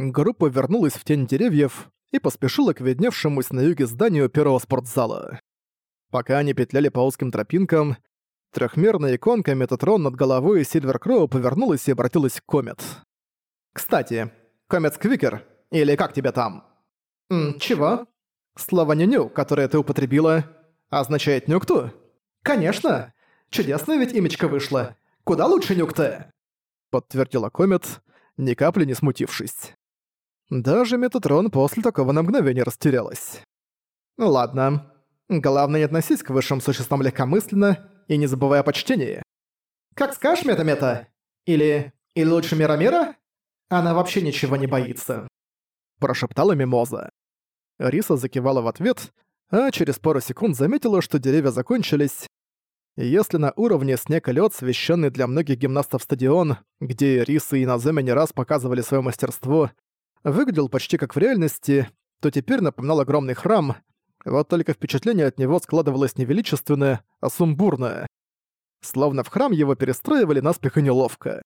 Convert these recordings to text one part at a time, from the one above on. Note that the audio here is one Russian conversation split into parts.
группа вернулась в тень деревьев и поспешила к видневшемуся на юге зданию первого спортзала. Пока они петляли по узким тропинкам, трехмерная иконка Метатрон над головой Сильвер Кроу повернулась и обратилась к Комет. «Кстати, Комет Сквикер, или как тебя там?» «М, «Чего?» «Слово «нюню», которое ты употребила, означает «нюкту»?» «Конечно! Чудесная ведь имечко вышло. Куда лучше нюкта?» Подтвердила Комет, ни капли не смутившись. Даже Метатрон после такого на мгновение растерялась. «Ладно. Главное, не относись к высшим существам легкомысленно и не забывай о почтении. Как скажешь, Мета-Мета? Или... или лучше Мира-Мира? Она вообще ничего не боится». Прошептала Мимоза. Риса закивала в ответ, а через пару секунд заметила, что деревья закончились. Если на уровне снег и лёд, священный для многих гимнастов стадион, где Риса и Наземи не раз показывали своё мастерство, выглядел почти как в реальности, то теперь напоминал огромный храм, вот только впечатление от него складывалось не величественное, а сумбурное. Словно в храм его перестраивали наспех и неловко.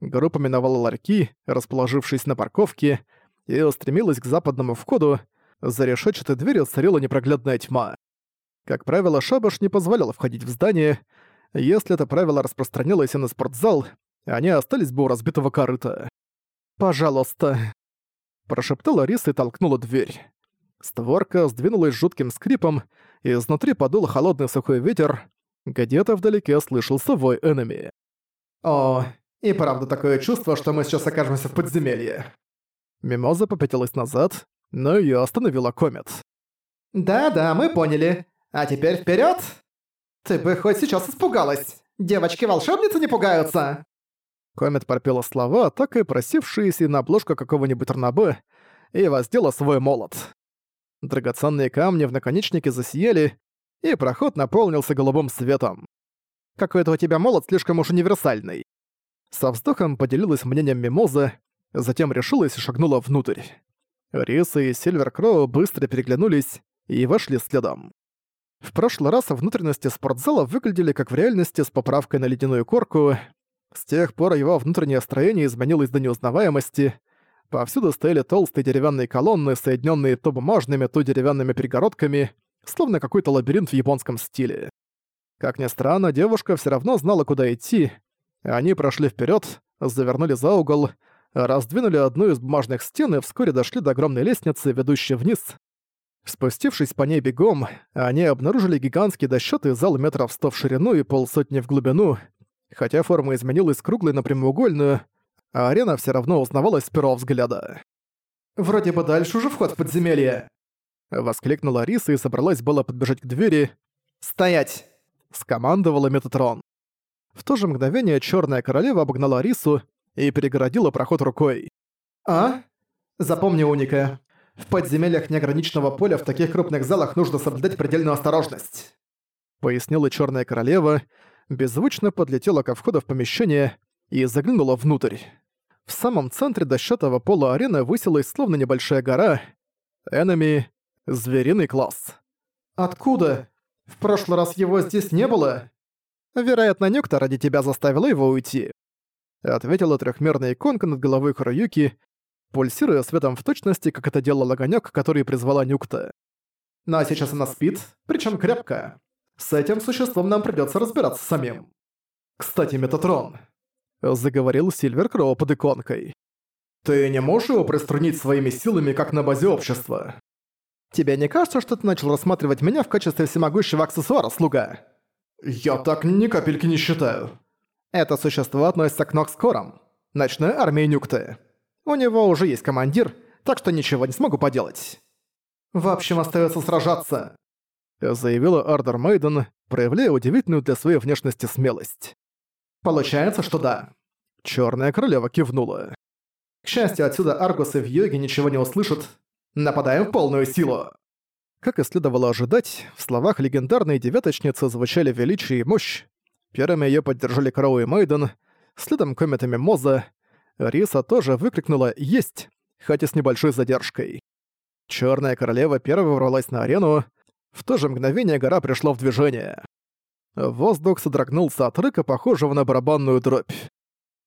Группа миновала ларьки, расположившись на парковке, и устремилась к западному входу, за решетчатой дверью царила непроглядная тьма. Как правило, шабаш не позволял входить в здание. Если это правило распространилось и на спортзал, они остались бы у разбитого корыта. «Пожалуйста», – прошептала Риса и толкнула дверь. Створка сдвинулась жутким скрипом, и изнутри подул холодный сухой ветер. Где-то вдалеке слышался вой энеми. «О, и правда такое чувство, что мы сейчас окажемся в подземелье». Мимоза попятилась назад, но её остановила Комет. «Да-да, мы поняли. А теперь вперёд! Ты бы хоть сейчас испугалась! Девочки-волшебницы не пугаются!» Комет пропела слова, так и просившиеся на обложку какого-нибудь Ранабе, и воздела свой молот. Драгоценные камни в наконечнике засияли, и проход наполнился голубым светом. «Какой-то у тебя молот слишком уж универсальный». Со вздохом поделилась мнением Мимоза, затем решилась и шагнула внутрь. Риса и Сильвер Кроу быстро переглянулись и вошли следом. В прошлый раз внутренности спортзала выглядели как в реальности с поправкой на ледяную корку. С тех пор его внутреннее строение изменилось до неузнаваемости. Повсюду стояли толстые деревянные колонны, соединенные то бумажными, то деревянными перегородками, словно какой-то лабиринт в японском стиле. Как ни странно, девушка все равно знала, куда идти. Они прошли вперед, завернули за угол, раздвинули одну из бумажных стен и вскоре дошли до огромной лестницы, ведущей вниз. Спустившись по ней бегом, они обнаружили гигантский дощатый зал метров сто в ширину и полсотни в глубину. Хотя форма изменилась с круглой на прямоугольную, а арена все равно узнавалась с первого взгляда. «Вроде бы дальше уже вход в подземелье!» Воскликнула Риса и собралась было подбежать к двери. «Стоять!» — скомандовала Метатрон. В то же мгновение черная королева обогнала Рису и перегородила проход рукой. «А? Запомни, Уника, в подземельях неограниченного поля в таких крупных залах нужно соблюдать предельную осторожность», пояснила Черная Королева, беззвучно подлетела ко входу в помещение и заглянула внутрь. В самом центре дощатого пола арены высилась словно небольшая гора. Энеми — звериный класс. «Откуда? В прошлый раз его здесь не было?» «Вероятно, Нюкта ради тебя заставила его уйти», — ответила трехмерная иконка над головой Харуюки, пульсируя светом в точности, как это делал огонек, который призвала Нюкта. «Ну а сейчас она спит, причем крепко. С этим существом нам придется разбираться самим. Кстати, Метатрон», — заговорил Сильвер Кроу под иконкой. «Ты не можешь его приструнить своими силами, как на базе общества?» «Тебе не кажется, что ты начал рассматривать меня в качестве всемогущего аксессуара, слуга?» «Я так ни капельки не считаю», это существо относится к Нокскорам, ночной армии Нюкты. У него уже есть командир, так что ничего не смогу поделать. В общем, остается сражаться, заявила Ардер Мейден, проявляя удивительную для своей внешности смелость. Получается, что да. Черная королева кивнула. К счастью, отсюда Аргусы в йоге ничего не услышат. Нападаем в полную силу. Как и следовало ожидать, в словах легендарной девяточницы звучали величие и мощь, Первыми её поддержали Кроу и Мейден, следом кометами Моза. Риса тоже выкрикнула «Есть!», хоть и с небольшой задержкой. Чёрная королева первой ворвалась на арену, в то же мгновение гора пришла в движение. Воздух содрогнулся от рыка, похожего на барабанную дробь.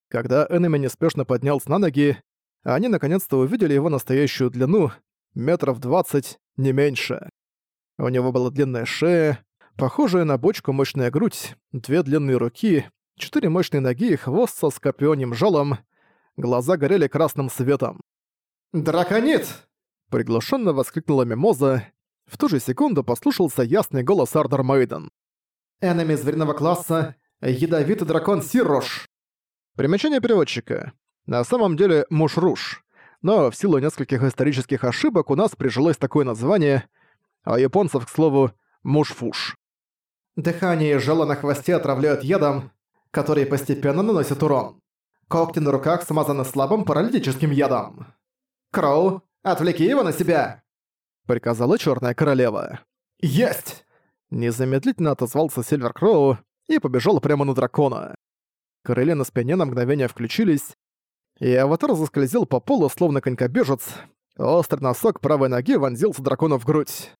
Когда Эннами неспешно поднялся на ноги, они наконец-то увидели его настоящую длину — метров двадцать, не меньше. У него была длинная шея, похожая на бочку мощная грудь, две длинные руки, четыре мощные ноги и хвост со скорпионим жалом. Глаза горели красным светом. «Драконит!» — приглушенно воскликнула Мимоза. В ту же секунду послушался ясный голос Ардер Мейден. «Энеми звериного класса — ядовитый дракон Сирош!» Примечание переводчика. На самом деле Мушруш. Но в силу нескольких исторических ошибок у нас прижилось такое название, а японцев, к слову, Мушфуш. Дыхание и жало на хвосте отравляют ядом, который постепенно наносит урон. Когти на руках смазаны слабым паралитическим ядом. «Кроу, отвлеки его на себя!» Приказала Черная Королева. «Есть!» Незамедлительно отозвался Сильвер Кроу и побежал прямо на дракона. Крылья на спине на мгновение включились, и аватар заскользил по полу, словно конькобежец. Острый носок правой ноги вонзился дракону в грудь.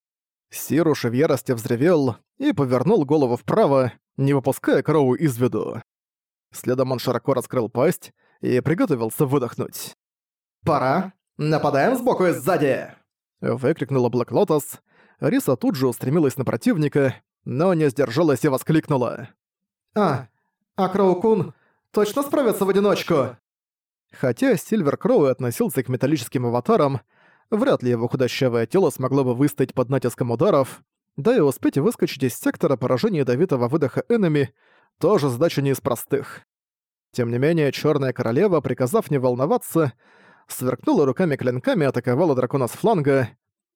Сируш в ярости взревел и повернул голову вправо, не выпуская Кроу из виду. Следом он широко раскрыл пасть и приготовился выдохнуть. «Пора! Нападаем сбоку и сзади!» Выкрикнула Блэк Лотос. Риса тут же устремилась на противника, но не сдержалась и воскликнула. «А, а Кроу-кун точно справится в одиночку?» Хотя Сильвер Кроу относился к металлическим аватарам, Вряд ли его худощавое тело смогло бы выстоять под натиском ударов, да и успеть выскочить из сектора поражения ядовитого выдоха энеми тоже задача не из простых. Тем не менее, Черная Королева, приказав не волноваться, сверкнула руками-клинками и атаковала дракона с фланга.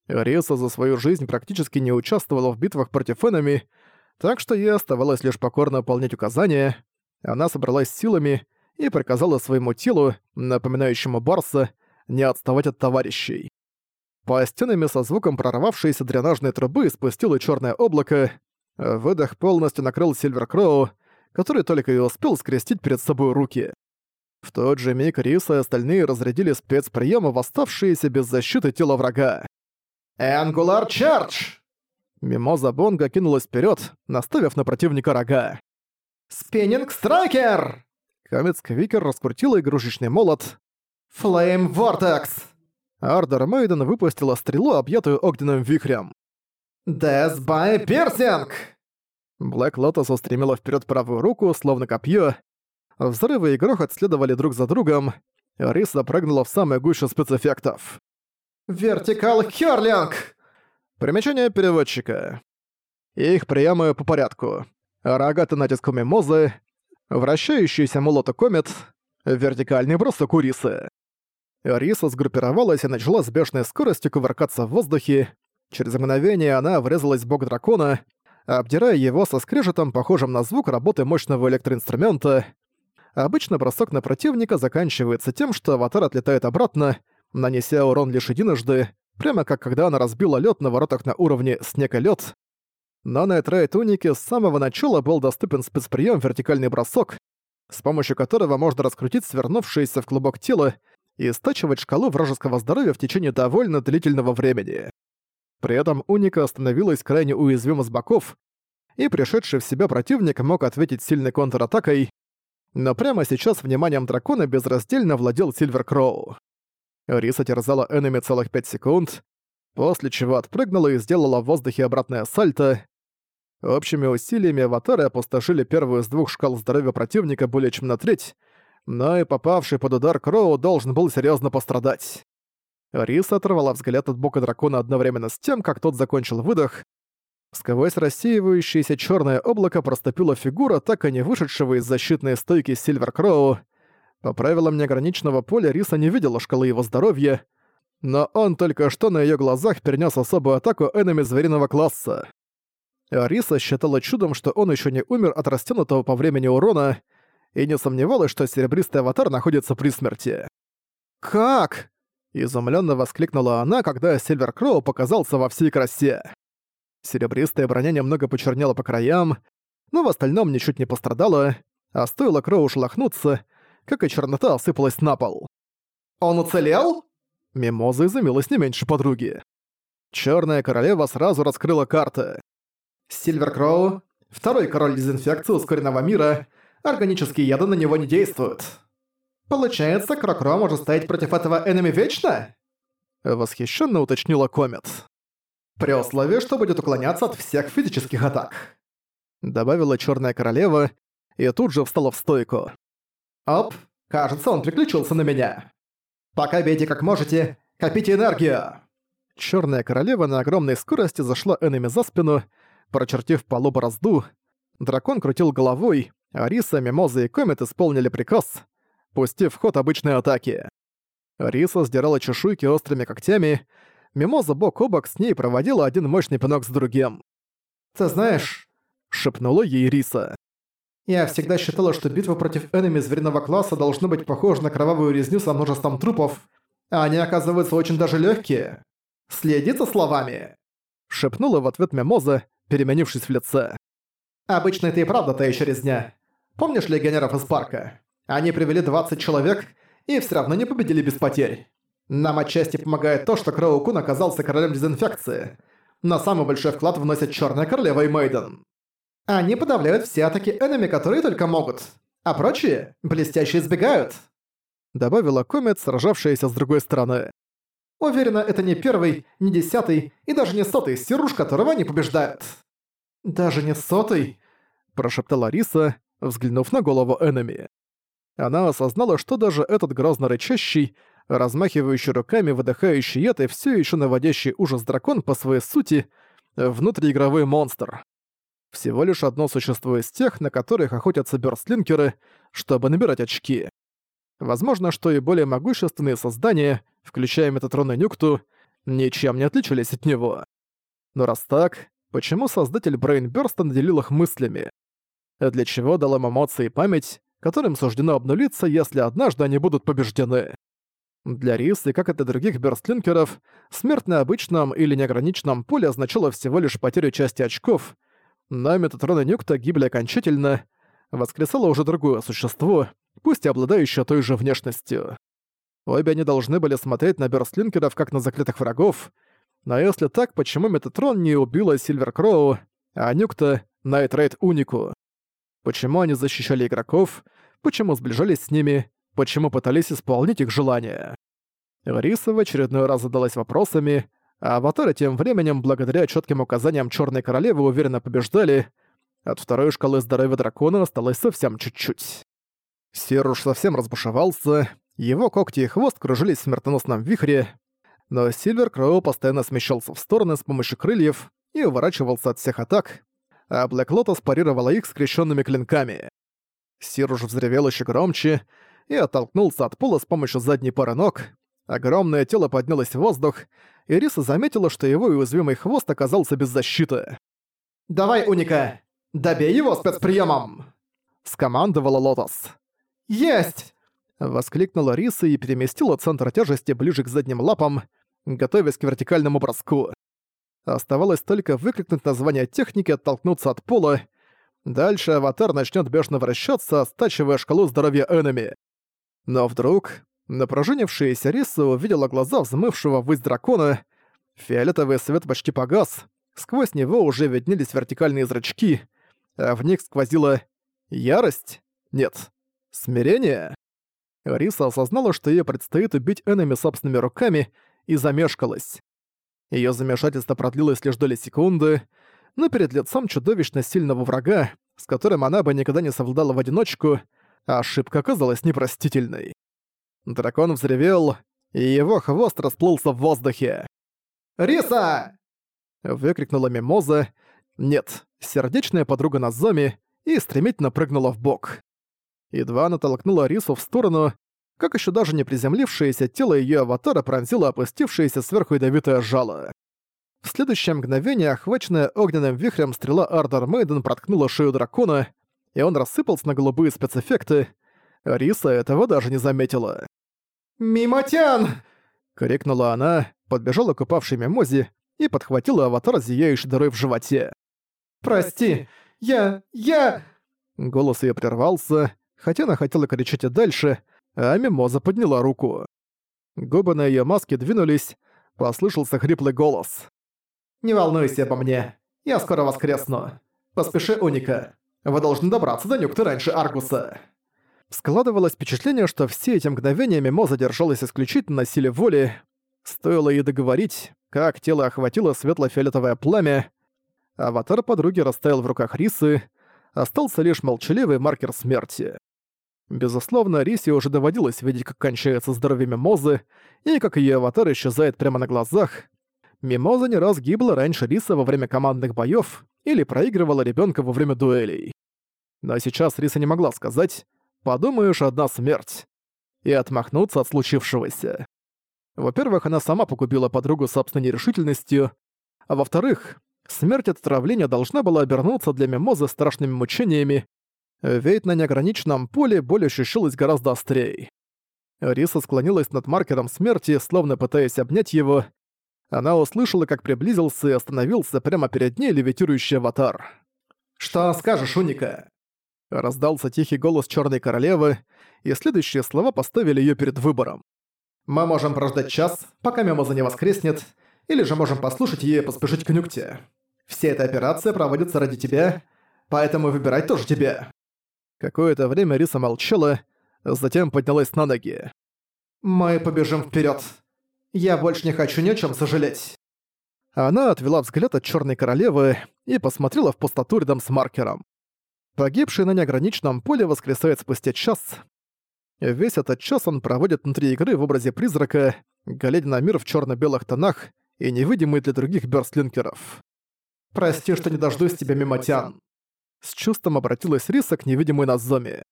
Риса за свою жизнь практически не участвовала в битвах против энеми, так что ей оставалось лишь покорно выполнять указания. Она собралась силами и приказала своему телу, напоминающему Барса, не отставать от товарищей. По стенами со звуком прорвавшейся дренажной трубы спустило черное облако. Выдох полностью накрыл Сильвер Кроу, который только и успел скрестить перед собой руки. В тот же миг Рис и остальные разрядили спецприемы в оставшиеся без защиты тело врага. «Angular Charge!» Мимоза Бонга кинулась вперед, наставив на противника рога. «Spinning Striker!» Комет Сквикер раскрутила игрушечный молот. «Flame Vortex!» Ардер Мейден выпустила стрелу, объятую огненным вихрем. «Death by Piercing!» Блэк Лотос устремила вперед правую руку, словно копье. Взрывы и грохот следовали друг за другом. Риса прыгнула в самое гуще спецэффектов. «Вертикал Хёрлинг!» Примечание переводчика. Их приемы по порядку. Рогатый натиск мимозы, вращающийся молота комет, вертикальный бросок у рисы. Риса сгруппировалась и начала с бешеной скоростью кувыркаться в воздухе. Через мгновение она врезалась в бок дракона, обдирая его со скрежетом, похожим на звук работы мощного электроинструмента. Обычно бросок на противника заканчивается тем, что аватар отлетает обратно, нанеся урон лишь единожды, прямо как когда она разбила лед на воротах на уровне «Снег и лед. Но на Этрей Тунике с самого начала был доступен спецприем «Вертикальный бросок», с помощью которого можно раскрутить свернувшееся в клубок тело и стачивать шкалу вражеского здоровья в течение довольно длительного времени. При этом Уника остановилась крайне уязвима с боков, и пришедший в себя противник мог ответить сильной контратакой, но прямо сейчас вниманием дракона безраздельно владел Сильвер Кроу. Риса терзала энеми целых пять секунд, после чего отпрыгнула и сделала в воздухе обратное сальто. Общими усилиями аватары опустошили первую из двух шкал здоровья противника более чем на треть, но и попавший под удар Кроу должен был серьезно пострадать. Риса оторвала взгляд от бока дракона одновременно с тем, как тот закончил выдох. Сквозь рассеивающееся черное облако проступила фигура, так и не вышедшего из защитной стойки Сильвер Кроу. По правилам неограниченного поля Риса не видела шкалы его здоровья, но он только что на ее глазах перенес особую атаку энеми звериного класса. Риса считала чудом, что он еще не умер от растянутого по времени урона, и не сомневалась, что серебристый аватар находится при смерти. «Как?» – изумленно воскликнула она, когда Сильвер Кроу показался во всей красе. Серебристая броня немного почернела по краям, но в остальном ничуть не пострадала, а стоило Кроу шелохнуться, как и чернота осыпалась на пол. «Он уцелел?» Мимоза изумилась не меньше подруги. Черная королева сразу раскрыла карты. Сильвер Кроу, второй король дезинфекции ускоренного мира, органические яды на него не действуют. Получается, Крокро может стоять против этого энеми вечно? Восхищенно уточнила Комет. При условии, что будет уклоняться от всех физических атак. Добавила Черная Королева и тут же встала в стойку. Оп, кажется, он приключился на меня. Пока бейте как можете, копите энергию. Черная Королева на огромной скорости зашла энеми за спину, прочертив полу борозду. Дракон крутил головой, а Риса, Мимоза и Комет исполнили приказ, пустив в ход обычной атаки. Риса сдирала чешуйки острыми когтями, Мимоза бок о бок с ней проводила один мощный пинок с другим. «Ты знаешь...» — шепнула ей Риса. «Я всегда считала, что битва против энеми звериного класса должна быть похожа на кровавую резню со множеством трупов, а они оказываются очень даже легкие. Следи за словами!» — шепнула в ответ Мимоза, переменившись в лице. «Обычно это и правда та еще резня. Помнишь легионеров из парка? Они привели 20 человек и все равно не победили без потерь. Нам отчасти помогает то, что Кроу-кун оказался королем дезинфекции. Но самый большой вклад вносит Черная Королева и Мейден. Они подавляют все атаки энеми, которые только могут. А прочие блестяще избегают. Добавила Комет, сражавшаяся с другой стороны. Уверена, это не первый, не десятый и даже не сотый сируш, которого они побеждают. «Даже не сотый?» – прошептала Риса, взглянув на голову Эннами. Она осознала, что даже этот грозно рычащий, размахивающий руками, выдыхающий яд и всё ещё наводящий ужас дракон по своей сути – внутриигровой монстр. Всего лишь одно существо из тех, на которых охотятся бёрстлинкеры, чтобы набирать очки. Возможно, что и более могущественные создания, включая Метатрон и Нюкту, ничем не отличались от него. Но раз так, почему создатель Брейнбёрста наделил их мыслями? Для чего дал им эмоции и память, которым суждено обнулиться, если однажды они будут побеждены? Для Рис и как это других бёрстлинкеров, смерть на обычном или неограниченном поле означала всего лишь потерю части очков, но Метатрон и Нюкта гибли окончательно, воскресало уже другое существо, пусть и обладающее той же внешностью. Обе они должны были смотреть на бёрстлинкеров как на заклятых врагов, но если так, почему Метатрон не убила Сильвер а Нюкта — Найтрейд Унику? Почему они защищали игроков, почему сближались с ними, почему пытались исполнить их желания? Риса в очередной раз задалась вопросами, а аватары тем временем, благодаря четким указаниям Черной Королевы, уверенно побеждали. От второй шкалы здоровья дракона осталось совсем чуть-чуть. Серуш совсем разбушевался, его когти и хвост кружились в смертоносном вихре, но Сильвер Кроу постоянно смещался в стороны с помощью крыльев и уворачивался от всех атак, а Блэк Лотос парировала их скрещенными клинками. Сируш взревел еще громче и оттолкнулся от пола с помощью задней пары ног. Огромное тело поднялось в воздух, и Риса заметила, что его уязвимый хвост оказался без защиты. «Давай, Уника! Добей его спецприемом!» — скомандовала Лотос. «Есть!» — воскликнула Риса и переместила центр тяжести ближе к задним лапам, готовясь к вертикальному броску. Оставалось только выкрикнуть название техники, оттолкнуться от пола. Дальше аватар начнет бешено вращаться, стачивая шкалу здоровья энеми. Но вдруг напружинившаяся Риса увидела глаза взмывшего ввысь дракона. Фиолетовый свет почти погас, сквозь него уже виднелись вертикальные зрачки, а в них сквозила ярость? Нет, смирение? Риса осознала, что ей предстоит убить энеми собственными руками, и замешкалась. Её замешательство продлилось лишь доли секунды, но перед лицом чудовищно сильного врага, с которым она бы никогда не совладала в одиночку, ошибка оказалась непростительной. Дракон взревел, и его хвост расплылся в воздухе. «Риса!» — выкрикнула Мимоза. Нет, сердечная подруга Назоми, и стремительно прыгнула в бок. Едва она толкнула Рису в сторону, как еще даже не приземлившееся тело ее аватара пронзило опустившееся сверху ядовитое жало. В следующее мгновение, охваченная огненным вихрем стрела Ардер Мейден проткнула шею дракона, и он рассыпался на голубые спецэффекты. Риса этого даже не заметила. «Мимотян!» — крикнула она, подбежала к упавшей Мимозе и подхватила аватар, зияющий дырой в животе. «Прости, я... я...» Голос ее прервался, хотя она хотела кричать и дальше, а Мимоза подняла руку. Губы на её маске двинулись, послышался хриплый голос. «Не волнуйся обо мне, я скоро воскресну. Поспеши, Уника, вы должны добраться до Нюкты раньше Аргуса». Складывалось впечатление, что все эти мгновения Мимоза держалась исключительно на силе воли. Стоило ей договорить, как тело охватило светло-фиолетовое пламя. Аватар подруги растаял в руках Рисы, остался лишь молчаливый маркер смерти. Безусловно, Рисе уже доводилось видеть, как кончается здоровье Мимозы, и как ее аватар исчезает прямо на глазах. Мимоза не раз гибла раньше Риса во время командных боёв или проигрывала ребёнка во время дуэлей. Но сейчас Риса не могла сказать «подумаешь, одна смерть» и отмахнуться от случившегося. Во-первых, она сама погубила подругу собственной нерешительностью, а во-вторых, смерть от отравления должна была обернуться для Мимозы страшными мучениями, ведь на неограниченном поле боль ощущалась гораздо острее. Риса склонилась над маркером смерти, словно пытаясь обнять его. Она услышала, как приблизился и остановился прямо перед ней левитирующий аватар. «Что скажешь, Уника?» Раздался тихий голос Черной Королевы, и следующие слова поставили ее перед выбором. Мы можем прождать час, пока Мемоза не воскреснет, или же можем послушать ее и поспешить к Нюкте. Вся эта операция проводится ради тебя, поэтому выбирать тоже тебе». Какое-то время Риса молчала, затем поднялась на ноги. «Мы побежим вперед. Я больше не хочу ни о чем сожалеть». Она отвела взгляд от Черной Королевы и посмотрела в пустоту рядом с маркером. Погибший на неограниченном поле воскресает спустя час, Весь этот час он проводит внутри игры в образе призрака, глядя на мир в черно белых тонах и невидимый для других бёрстлинкеров. «Прости, что не дождусь тебя, Мимотян!» С чувством обратилась Риса к невидимой Назоме.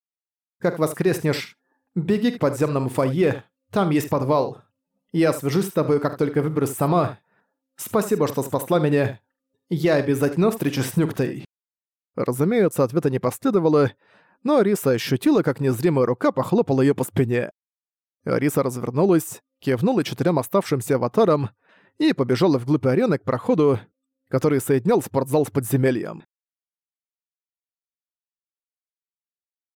«Как воскреснешь, беги к подземному фойе, там есть подвал. Я свяжусь с тобой, как только выберусь сама. Спасибо, что спасла меня. Я обязательно встречусь с Нюктой». Разумеется, ответа не последовало, но Риса ощутила, как незримая рука похлопала её по спине. Риса развернулась, кивнула четырем оставшимся аватарам и побежала вглубь арены к проходу, который соединял спортзал с подземельем.